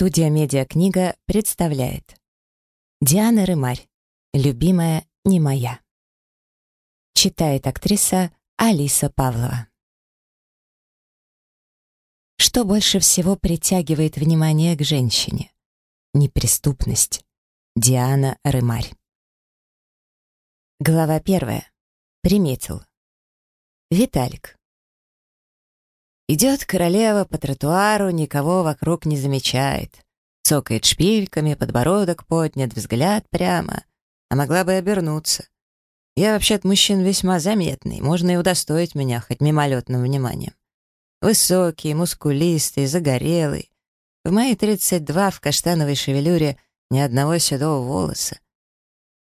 Студия «Медиакнига» представляет Диана Рымарь. Любимая не моя. Читает актриса Алиса Павлова. Что больше всего притягивает внимание к женщине? Неприступность. Диана Рымарь. Глава первая. Приметил. Виталик. Идет королева по тротуару, никого вокруг не замечает. Цокает шпильками, подбородок поднят, взгляд прямо. А могла бы обернуться. Я вообще от мужчин весьма заметный, можно и удостоить меня хоть мимолетным вниманием. Высокий, мускулистый, загорелый. В мои 32 в каштановой шевелюре ни одного седого волоса.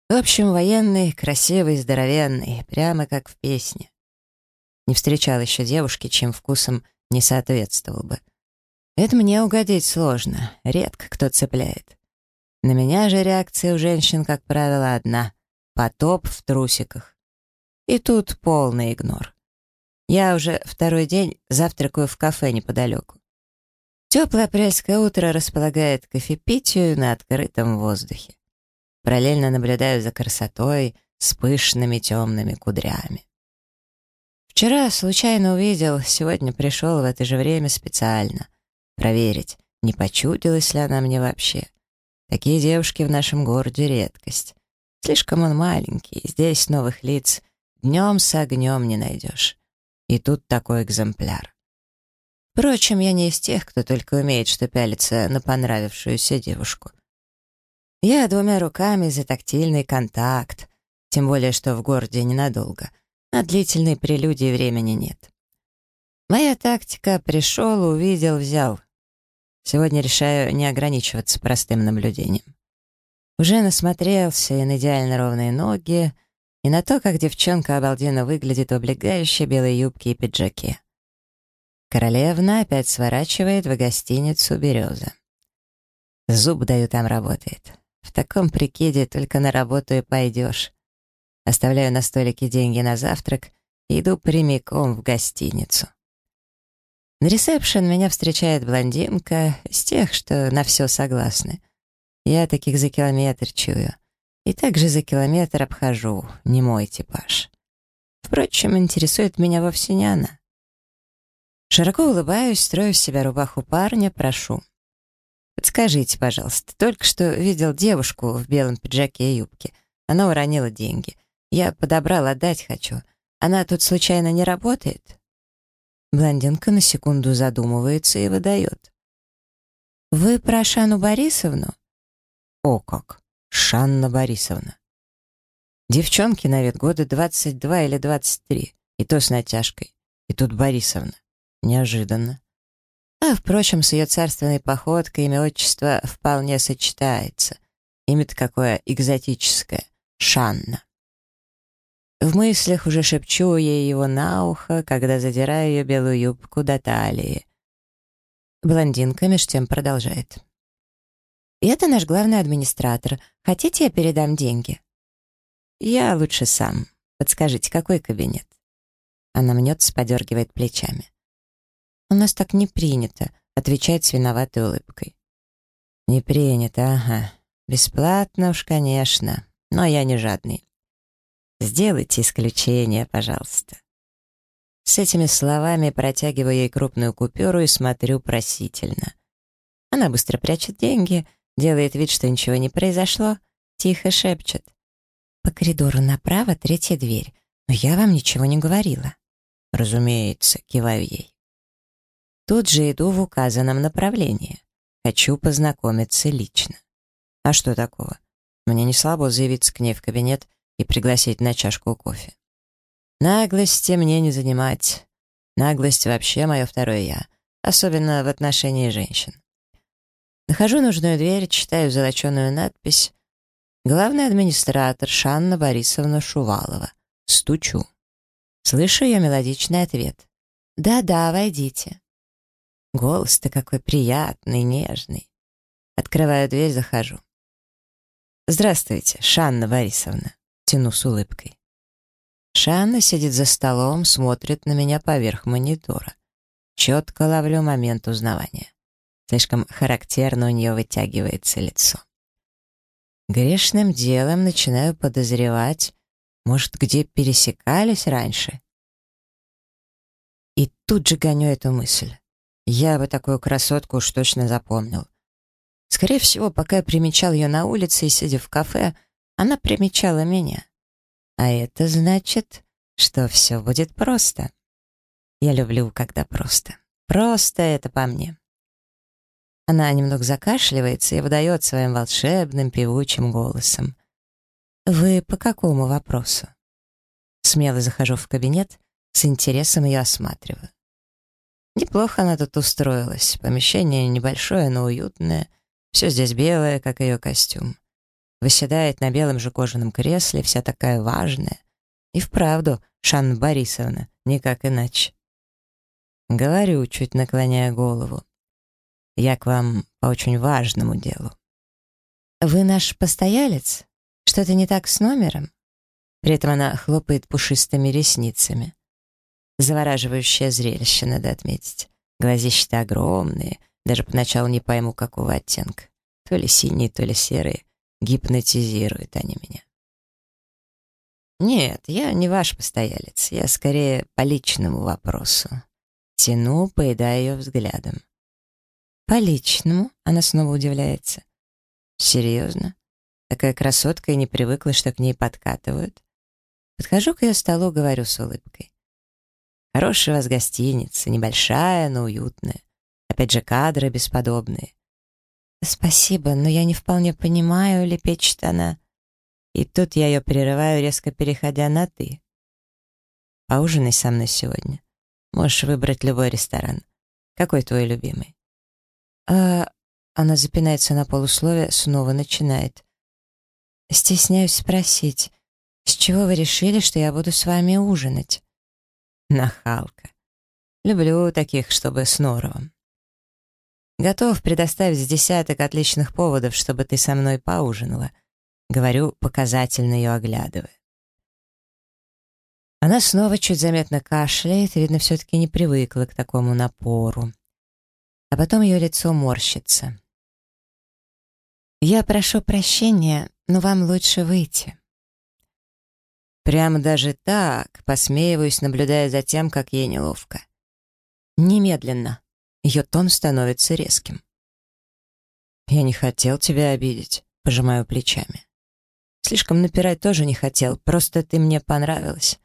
В общем, военный, красивый, здоровенный, прямо как в песне. Не встречал еще девушки, чем вкусом не соответствовал бы. Это мне угодить сложно, редко кто цепляет. На меня же реакция у женщин, как правило, одна — потоп в трусиках. И тут полный игнор. Я уже второй день завтракаю в кафе неподалеку. Теплое апрельское утро располагает к кофепитию на открытом воздухе. Параллельно наблюдаю за красотой с пышными темными кудрями. Вчера случайно увидел, сегодня пришел в это же время специально. Проверить, не почудилась ли она мне вообще. Такие девушки в нашем городе редкость. Слишком он маленький, здесь новых лиц днем с огнем не найдешь. И тут такой экземпляр. Впрочем, я не из тех, кто только умеет что пялиться на понравившуюся девушку. Я двумя руками за тактильный контакт, тем более, что в городе ненадолго — на длительной прелюдии времени нет. Моя тактика — пришел, увидел, взял. Сегодня решаю не ограничиваться простым наблюдением. Уже насмотрелся и на идеально ровные ноги, и на то, как девчонка обалденно выглядит в облегающей белой юбке и пиджаке. Королевна опять сворачивает в гостиницу «Береза». Зуб даю там работает. В таком прикиде только на работу и пойдешь. Оставляю на столике деньги на завтрак и иду прямиком в гостиницу. На ресепшн меня встречает блондинка из тех, что на все согласны. Я таких за километр чую. И также за километр обхожу, не мой типаж. Впрочем, интересует меня вовсе не она. Широко улыбаюсь, строю в себя рубаху парня, прошу. Подскажите, пожалуйста, только что видел девушку в белом пиджаке и юбке. Она уронила деньги — я подобрал, отдать хочу. Она тут случайно не работает?» Блондинка на секунду задумывается и выдает. «Вы про Шану Борисовну?» «О как! Шанна Борисовна!» Девчонки на вид года 22 или 23, и то с натяжкой. И тут Борисовна. Неожиданно. А, впрочем, с ее царственной походкой имя отчество вполне сочетается. Имя-то какое экзотическое. Шанна. В мыслях уже шепчу ей его на ухо, когда задираю ее белую юбку до талии. Блондинка меж тем продолжает. «Это наш главный администратор. Хотите, я передам деньги?» «Я лучше сам. Подскажите, какой кабинет?» Она мнется, подергивает плечами. «У нас так не принято», — отвечает с виноватой улыбкой. «Не принято, ага. Бесплатно уж, конечно, но я не жадный. Сделайте исключение, пожалуйста». С этими словами протягиваю ей крупную купюру и смотрю просительно. Она быстро прячет деньги, делает вид, что ничего не произошло, тихо шепчет. «По коридору направо третья дверь, но я вам ничего не говорила». «Разумеется», — киваю ей. Тут же иду в указанном направлении. Хочу познакомиться лично. А что такого? Мне не слабо заявиться к ней в кабинет и пригласить на чашку кофе. Наглости мне не занимать. Наглость вообще мое второе «я», особенно в отношении женщин. Нахожу нужную дверь, читаю золоченую надпись «Главный администратор Шанна Борисовна Шувалова». Стучу. Слышу ее мелодичный ответ. «Да-да, войдите». Голос-то какой приятный, нежный. Открываю дверь, захожу. «Здравствуйте, Шанна Борисовна». Тяну с улыбкой. Шанна сидит за столом, смотрит на меня поверх монитора. Четко ловлю момент узнавания. Слишком характерно у нее вытягивается лицо. Грешным делом начинаю подозревать, может, где пересекались раньше. И тут же гоню эту мысль. Я бы такую красотку уж точно запомнил. Скорее всего, пока я примечал ее на улице и сидя в кафе, она примечала меня. А это значит, что все будет просто. Я люблю, когда просто. Просто это по мне. Она немного закашливается и выдает своим волшебным певучим голосом. «Вы по какому вопросу?» Смело захожу в кабинет, с интересом ее осматриваю. Неплохо она тут устроилась. Помещение небольшое, но уютное. Все здесь белое, как ее костюм. Выседает на белом же кожаном кресле, вся такая важная. И вправду, Шанна Борисовна, никак иначе. Говорю, чуть наклоняя голову. Я к вам по очень важному делу. Вы наш постоялец? Что-то не так с номером? При этом она хлопает пушистыми ресницами. Завораживающее зрелище, надо отметить. Глазища огромные, даже поначалу не пойму, какого оттенка. То ли синие, то ли серые. Гипнотизируют они меня. Нет, я не ваш постоялец. Я скорее по личному вопросу. Тяну, поедая ее взглядом. По личному? Она снова удивляется. Серьезно? Такая красотка и не привыкла, что к ней подкатывают. Подхожу к ее столу, говорю с улыбкой. Хорошая у вас гостиница, небольшая, но уютная. Опять же, кадры бесподобные. «Спасибо, но я не вполне понимаю», — лепечет она. И тут я ее прерываю, резко переходя на «ты». «Поужинай со мной сегодня. Можешь выбрать любой ресторан. Какой твой любимый?» «А...» Она запинается на полусловие, снова начинает. «Стесняюсь спросить, с чего вы решили, что я буду с вами ужинать?» Нахалка. Люблю таких, чтобы с норовом. Готов предоставить десяток отличных поводов, чтобы ты со мной поужинала. Говорю, показательно ее оглядывая. Она снова чуть заметно кашляет, видно, все-таки не привыкла к такому напору. А потом ее лицо морщится. «Я прошу прощения, но вам лучше выйти». Прямо даже так, посмеиваюсь, наблюдая за тем, как ей неловко. Немедленно. Ее тон становится резким. «Я не хотел тебя обидеть», — пожимаю плечами. «Слишком напирать тоже не хотел, просто ты мне понравилась.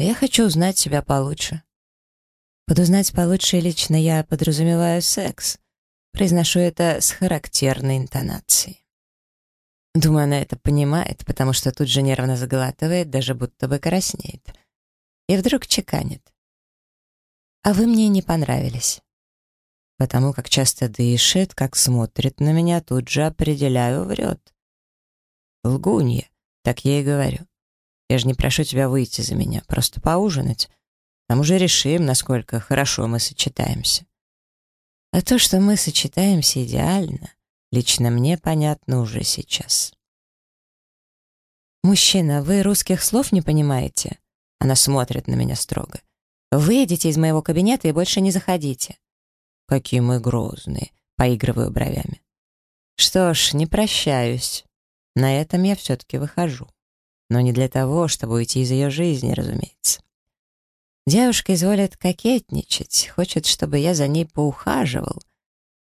Я хочу узнать тебя получше». Под узнать получше лично я подразумеваю секс. Произношу это с характерной интонацией. Думаю, она это понимает, потому что тут же нервно заглатывает, даже будто бы краснеет. И вдруг чеканит. «А вы мне не понравились». Потому как часто дышит, как смотрит на меня, тут же определяю, врет. Лгунья, так я и говорю. Я же не прошу тебя выйти за меня, просто поужинать. Там уже решим, насколько хорошо мы сочетаемся. А то, что мы сочетаемся идеально, Лично мне понятно уже сейчас. «Мужчина, вы русских слов не понимаете?» Она смотрит на меня строго. «Выйдите из моего кабинета и больше не заходите». «Какие мы грозные!» — поигрываю бровями. «Что ж, не прощаюсь. На этом я все-таки выхожу. Но не для того, чтобы уйти из ее жизни, разумеется. Девушка изволит кокетничать, хочет, чтобы я за ней поухаживал,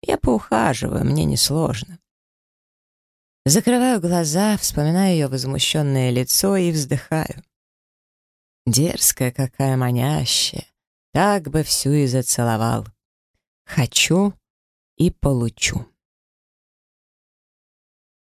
я поухаживаю, мне несложно. Закрываю глаза, вспоминаю ее возмущенное лицо и вздыхаю. Дерзкая какая манящая, так бы всю и зацеловал. Хочу и получу.